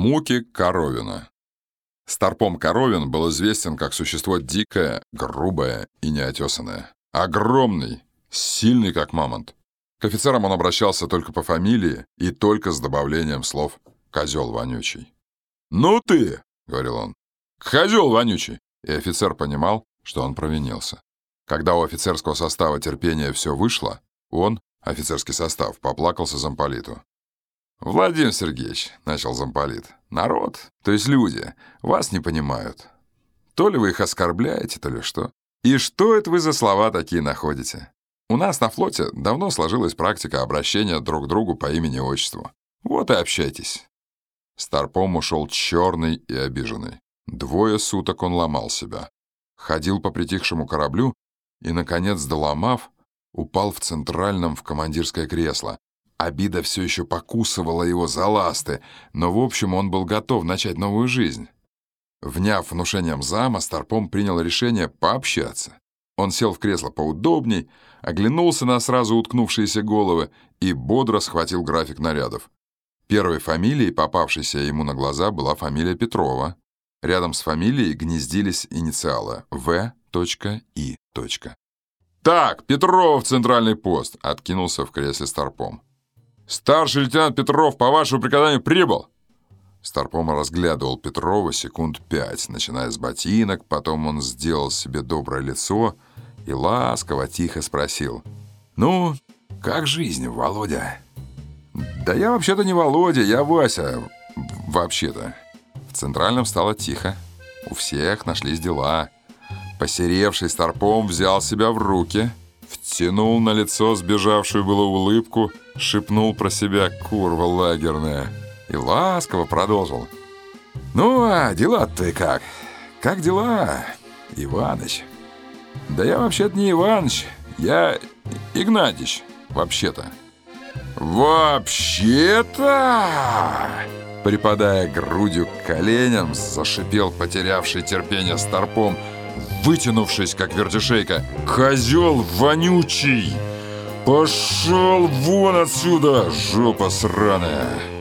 Муки Коровина Старпом Коровин был известен как существо дикое, грубое и неотесанное. Огромный, сильный как мамонт. К офицерам он обращался только по фамилии и только с добавлением слов «козел вонючий». «Ну ты!» — говорил он. «Козел вонючий!» И офицер понимал, что он провинился. Когда у офицерского состава терпения все вышло, он, офицерский состав, поплакался замполиту. «Владимир Сергеевич», — начал замполит, — «народ, то есть люди, вас не понимают. То ли вы их оскорбляете, то ли что. И что это вы за слова такие находите? У нас на флоте давно сложилась практика обращения друг к другу по имени-отчеству. Вот и общайтесь». Старпом ушел черный и обиженный. Двое суток он ломал себя. Ходил по притихшему кораблю и, наконец, доломав, упал в центральном в командирское кресло, Обида все еще покусывала его за ласты, но, в общем, он был готов начать новую жизнь. Вняв внушением зама, Старпом принял решение пообщаться. Он сел в кресло поудобней, оглянулся на сразу уткнувшиеся головы и бодро схватил график нарядов. Первой фамилией, попавшейся ему на глаза, была фамилия Петрова. Рядом с фамилией гнездились инициалы В.И. «Так, Петров, центральный пост!» — откинулся в кресле Старпом. «Старший лейтенант Петров по вашему приказанию прибыл!» Старпом разглядывал Петрова секунд пять, начиная с ботинок, потом он сделал себе доброе лицо и ласково, тихо спросил. «Ну, как жизнь, Володя?» «Да я вообще-то не Володя, я Вася, вообще-то». В Центральном стало тихо. У всех нашлись дела. Посеревший Старпом взял себя в руки — Втянул на лицо сбежавшую было улыбку, шепнул про себя «курва лагерная» и ласково продолжил. «Ну, а дела-то как? Как дела, Иваныч?» «Да я вообще-то не Иваныч, я Игнатьич, вообще-то». «Вообще-то!» Припадая грудью к коленям, зашипел потерявший терпение старпом – вытянувшись, как вертишейка. «Козел вонючий! Пошел вон отсюда, жопа сраная!»